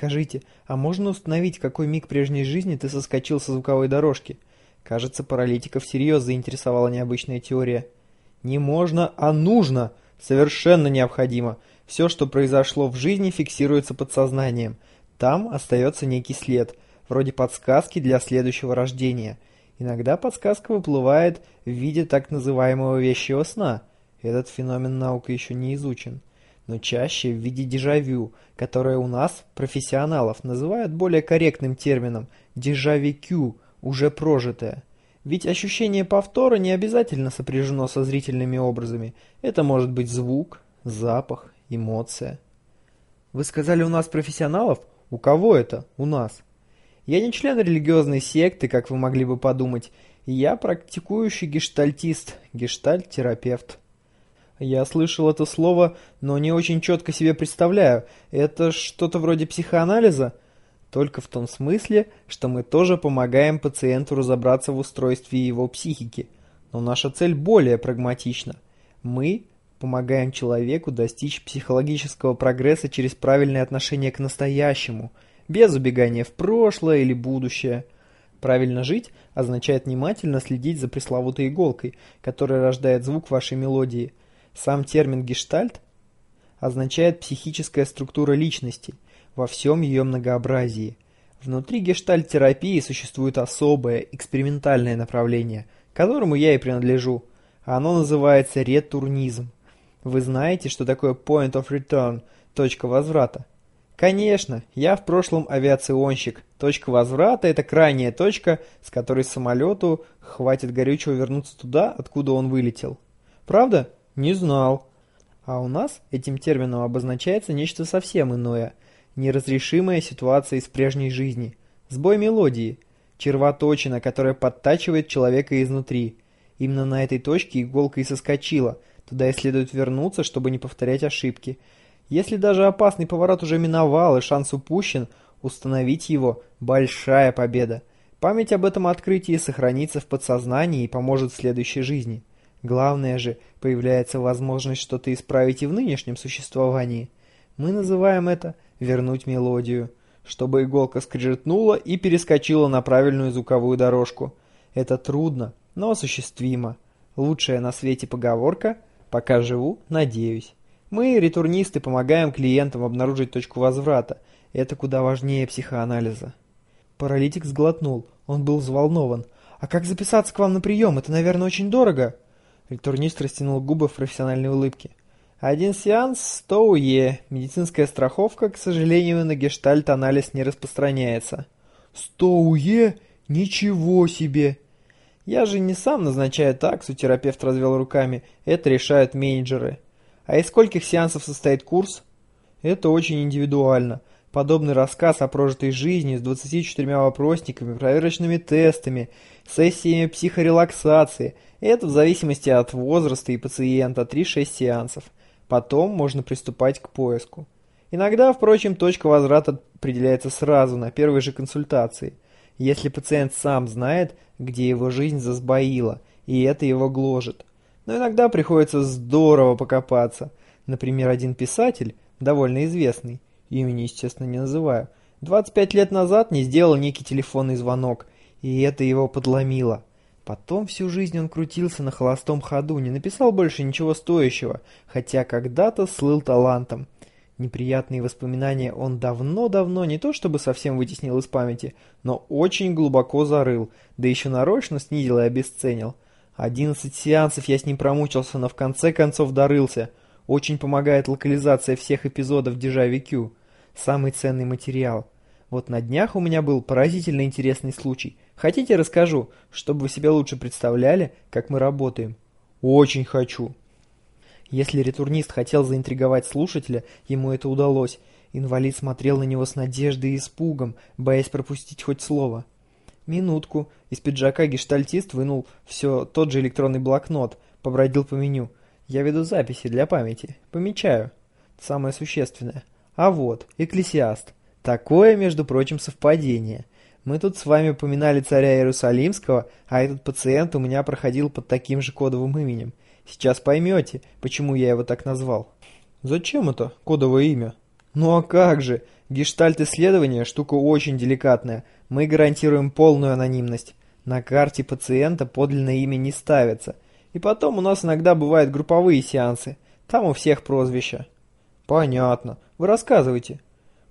Скажите, а можно установить, какой миг прежней жизни ты соскочил со звуковой дорожки? Кажется, паралитиков всерьез заинтересовала необычная теория. Не можно, а нужно. Совершенно необходимо. Все, что произошло в жизни, фиксируется подсознанием. Там остается некий след, вроде подсказки для следующего рождения. Иногда подсказка выплывает в виде так называемого вещего сна. Этот феномен наука еще не изучен но чаще в виде дежавю, которое у нас, профессионалов, называют более корректным термином «дежавикю», уже прожитое. Ведь ощущение повтора не обязательно сопряжено со зрительными образами. Это может быть звук, запах, эмоция. Вы сказали, у нас профессионалов? У кого это? У нас. Я не член религиозной секты, как вы могли бы подумать. Я практикующий гештальтист, гештальт-терапевт. Я слышал это слово, но не очень четко себе представляю. Это что-то вроде психоанализа? Только в том смысле, что мы тоже помогаем пациенту разобраться в устройстве его психики. Но наша цель более прагматична. Мы помогаем человеку достичь психологического прогресса через правильное отношение к настоящему, без убегания в прошлое или будущее. Правильно жить означает внимательно следить за пресловутой иголкой, которая рождает звук вашей мелодии – сам термин «гештальт» означает психическая структура личности во всем ее многообразии. Внутри гештальт-терапии существует особое, экспериментальное направление, которому я и принадлежу. Оно называется ретурнизм. Вы знаете, что такое point of return, точка возврата? Конечно, я в прошлом авиационщик. Точка возврата – это крайняя точка, с которой самолету хватит горючего вернуться туда, откуда он вылетел. Правда? Не знал. А у нас этим термином обозначается нечто совсем иное. Неразрешимая ситуация из прежней жизни. Сбой мелодии. Червоточина, которая подтачивает человека изнутри. Именно на этой точке иголка и соскочила. Туда и следует вернуться, чтобы не повторять ошибки. Если даже опасный поворот уже миновал и шанс упущен, установить его – большая победа. Память об этом открытии сохранится в подсознании и поможет в следующей жизни. Главное же, появляется возможность что-то исправить и в нынешнем существовании. Мы называем это «вернуть мелодию», чтобы иголка скрежетнула и перескочила на правильную звуковую дорожку. Это трудно, но осуществимо. Лучшая на свете поговорка «пока живу, надеюсь». Мы, ретурнисты, помогаем клиентам обнаружить точку возврата. Это куда важнее психоанализа. Паралитик сглотнул. Он был взволнован. «А как записаться к вам на прием? Это, наверное, очень дорого?» Ретурнист растянул губы в профессиональной улыбке. Один сеанс – 100 УЕ. Медицинская страховка, к сожалению, на гештальт-анализ не распространяется. 100 УЕ? Ничего себе! Я же не сам назначаю таксу, терапевт развел руками. Это решают менеджеры. А из скольких сеансов состоит курс? Это очень индивидуально. Подобный рассказ о прожитой жизни с 24 вопросниками, проверочными тестами, сессиями психорелаксации – это в зависимости от возраста и пациента 3-6 сеансов. Потом можно приступать к поиску. Иногда, впрочем, точка возврата определяется сразу, на первой же консультации. Если пациент сам знает, где его жизнь засбоила, и это его гложет. Но иногда приходится здорово покопаться. Например, один писатель, довольно известный, имени, естественно, не называю, 25 лет назад не сделал некий телефонный звонок, и это его подломило. Потом всю жизнь он крутился на холостом ходу, не написал больше ничего стоящего, хотя когда-то слыл талантом. Неприятные воспоминания он давно-давно не то чтобы совсем вытеснил из памяти, но очень глубоко зарыл, да еще нарочно снизил и обесценил. Одиннадцать сеансов я с ним промучился, но в конце концов дорылся. Очень помогает локализация всех эпизодов Дежави Кью. Самый ценный материал. Вот на днях у меня был поразительно интересный случай. Хотите, расскажу, чтобы вы себе лучше представляли, как мы работаем? Очень хочу. Если ретурнист хотел заинтриговать слушателя, ему это удалось. Инвалид смотрел на него с надеждой и испугом, боясь пропустить хоть слово. Минутку. Из пиджака гештальтист вынул все тот же электронный блокнот, побродил по меню. Я веду записи для памяти. Помечаю. Самое существенное. А вот, экклесиаст. Такое, между прочим, совпадение. Мы тут с вами упоминали царя Иерусалимского, а этот пациент у меня проходил под таким же кодовым именем. Сейчас поймете, почему я его так назвал. Зачем это кодовое имя? Ну а как же? Гештальт-исследование – штука очень деликатная. Мы гарантируем полную анонимность. На карте пациента подлинное имя не ставится. И потом у нас иногда бывают групповые сеансы. Там у всех прозвища. Понятно. Вы рассказывайте.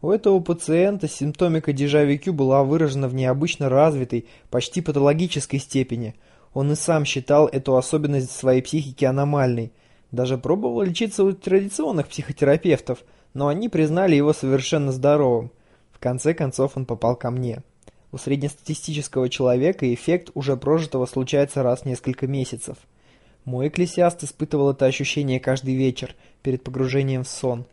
У этого пациента симптомика дежавю была выражена в необычно развитой, почти патологической степени. Он и сам считал эту особенность своей психики аномальной. Даже пробовал лечиться у традиционных психотерапевтов, но они признали его совершенно здоровым. В конце концов он попал ко мне. У среднестатистического человека эффект уже прожитого случается раз в несколько месяцев. Мой экклесиаст испытывал это ощущение каждый вечер перед погружением в сон.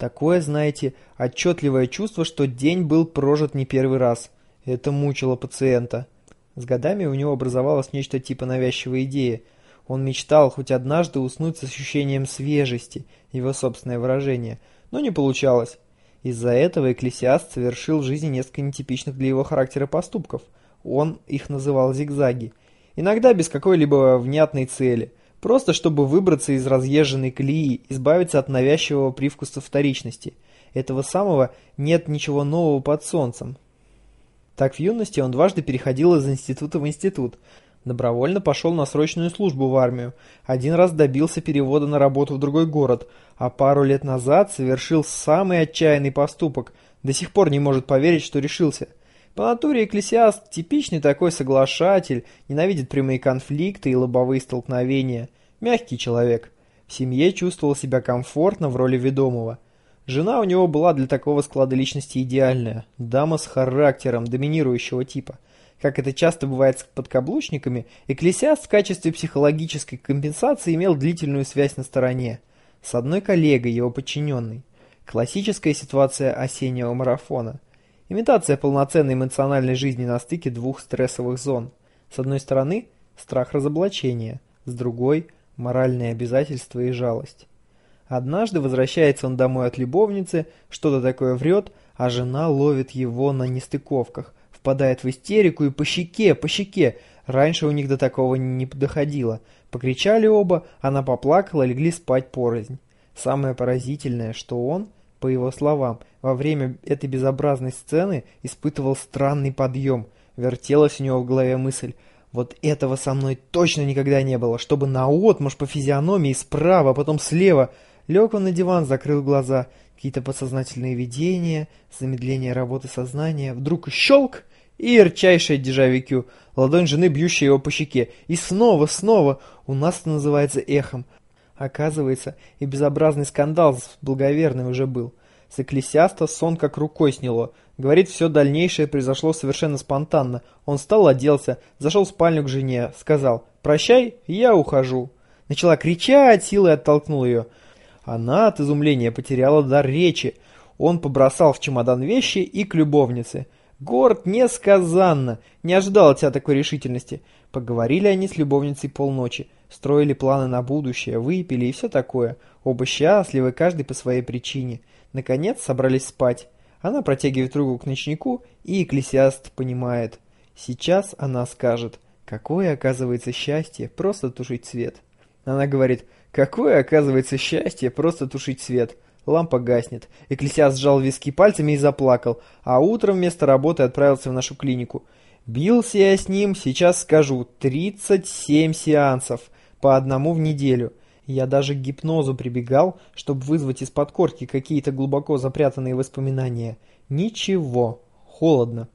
Такое, знаете, отчетливое чувство, что день был прожит не первый раз. Это мучило пациента. С годами у него образовалось нечто типа навязчивой идеи. Он мечтал хоть однажды уснуть с ощущением свежести, его собственное выражение, но не получалось. Из-за этого экклесиаст совершил в жизни несколько нетипичных для его характера поступков. Он их называл зигзаги. Иногда без какой-либо внятной цели – Просто чтобы выбраться из разъезженной колеи, избавиться от навязчивого привкуса вторичности. Этого самого нет ничего нового под солнцем. Так в юности он дважды переходил из института в институт. Добровольно пошел на срочную службу в армию. Один раз добился перевода на работу в другой город, а пару лет назад совершил самый отчаянный поступок. До сих пор не может поверить, что решился – по натуре экклесиаст – типичный такой соглашатель, ненавидит прямые конфликты и лобовые столкновения. Мягкий человек. В семье чувствовал себя комфортно в роли ведомого. Жена у него была для такого склада личности идеальная. Дама с характером доминирующего типа. Как это часто бывает с подкаблучниками, экклесиаст в качестве психологической компенсации имел длительную связь на стороне. С одной коллегой, его подчиненной. Классическая ситуация осеннего марафона – Имитация полноценной эмоциональной жизни на стыке двух стрессовых зон. С одной стороны, страх разоблачения, с другой – моральные обязательства и жалость. Однажды возвращается он домой от любовницы, что-то такое врет, а жена ловит его на нестыковках, впадает в истерику и по щеке, по щеке. Раньше у них до такого не доходило. Покричали оба, она поплакала, легли спать порознь. Самое поразительное, что он – по его словам, во время этой безобразной сцены испытывал странный подъем. Вертелась у него в голове мысль «Вот этого со мной точно никогда не было, чтобы наотмашь по физиономии справа, а потом слева». Лег он на диван, закрыл глаза. Какие-то подсознательные видения, замедление работы сознания. Вдруг щелк и ярчайшее дежавикю. Ладонь жены, бьющая его по щеке. И снова, снова. У нас это называется эхом. Оказывается, и безобразный скандал с благоверной уже был. С экклесиаста сон как рукой сняло. Говорит, все дальнейшее произошло совершенно спонтанно. Он встал, оделся, зашел в спальню к жене, сказал «Прощай, я ухожу». Начала кричать, силой оттолкнул ее. Она от изумления потеряла дар речи. Он побросал в чемодан вещи и к любовнице. Горд несказанно, не ожидал от тебя такой решительности. Поговорили они с любовницей полночи строили планы на будущее, выпили и все такое. Оба счастливы, каждый по своей причине. Наконец собрались спать. Она протягивает руку к ночнику, и экклесиаст понимает. Сейчас она скажет, какое оказывается счастье просто тушить свет. Она говорит, какое оказывается счастье просто тушить свет. Лампа гаснет. Экклесиаст сжал виски пальцами и заплакал, а утром вместо работы отправился в нашу клинику. Бился я с ним, сейчас скажу, 37 сеансов по одному в неделю. Я даже к гипнозу прибегал, чтобы вызвать из под корки какие-то глубоко запрятанные воспоминания. Ничего. Холодно.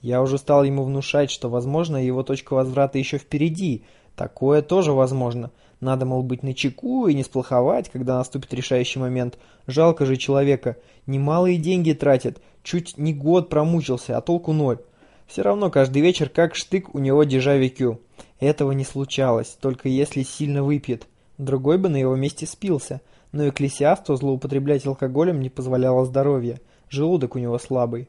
Я уже стал ему внушать, что, возможно, его точка возврата еще впереди. Такое тоже возможно. Надо, мол, быть начеку и не сплоховать, когда наступит решающий момент. Жалко же человека. Немалые деньги тратит. Чуть не год промучился, а толку ноль. Все равно каждый вечер как штык у него дежавикю. Этого не случалось, только если сильно выпьет. Другой бы на его месте спился, но экклесиасту злоупотреблять алкоголем не позволяло здоровье, желудок у него слабый.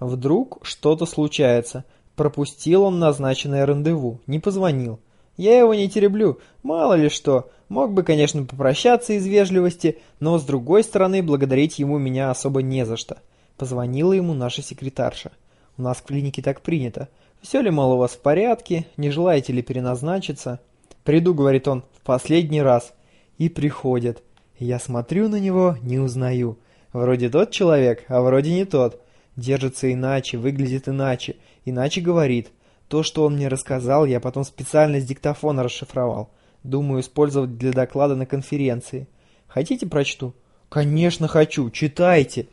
Вдруг что-то случается. Пропустил он назначенное рандеву, не позвонил. Я его не тереблю, мало ли что. Мог бы, конечно, попрощаться из вежливости, но с другой стороны, благодарить ему меня особо не за что. Позвонила ему наша секретарша. У нас в клинике так принято. Все ли, мол, у вас в порядке? Не желаете ли переназначиться? Приду, говорит он, в последний раз. И приходит. Я смотрю на него, не узнаю. Вроде тот человек, а вроде не тот. Держится иначе, выглядит иначе, иначе говорит. То, что он мне рассказал, я потом специально с диктофона расшифровал. Думаю использовать для доклада на конференции. Хотите прочту? Конечно хочу, читайте.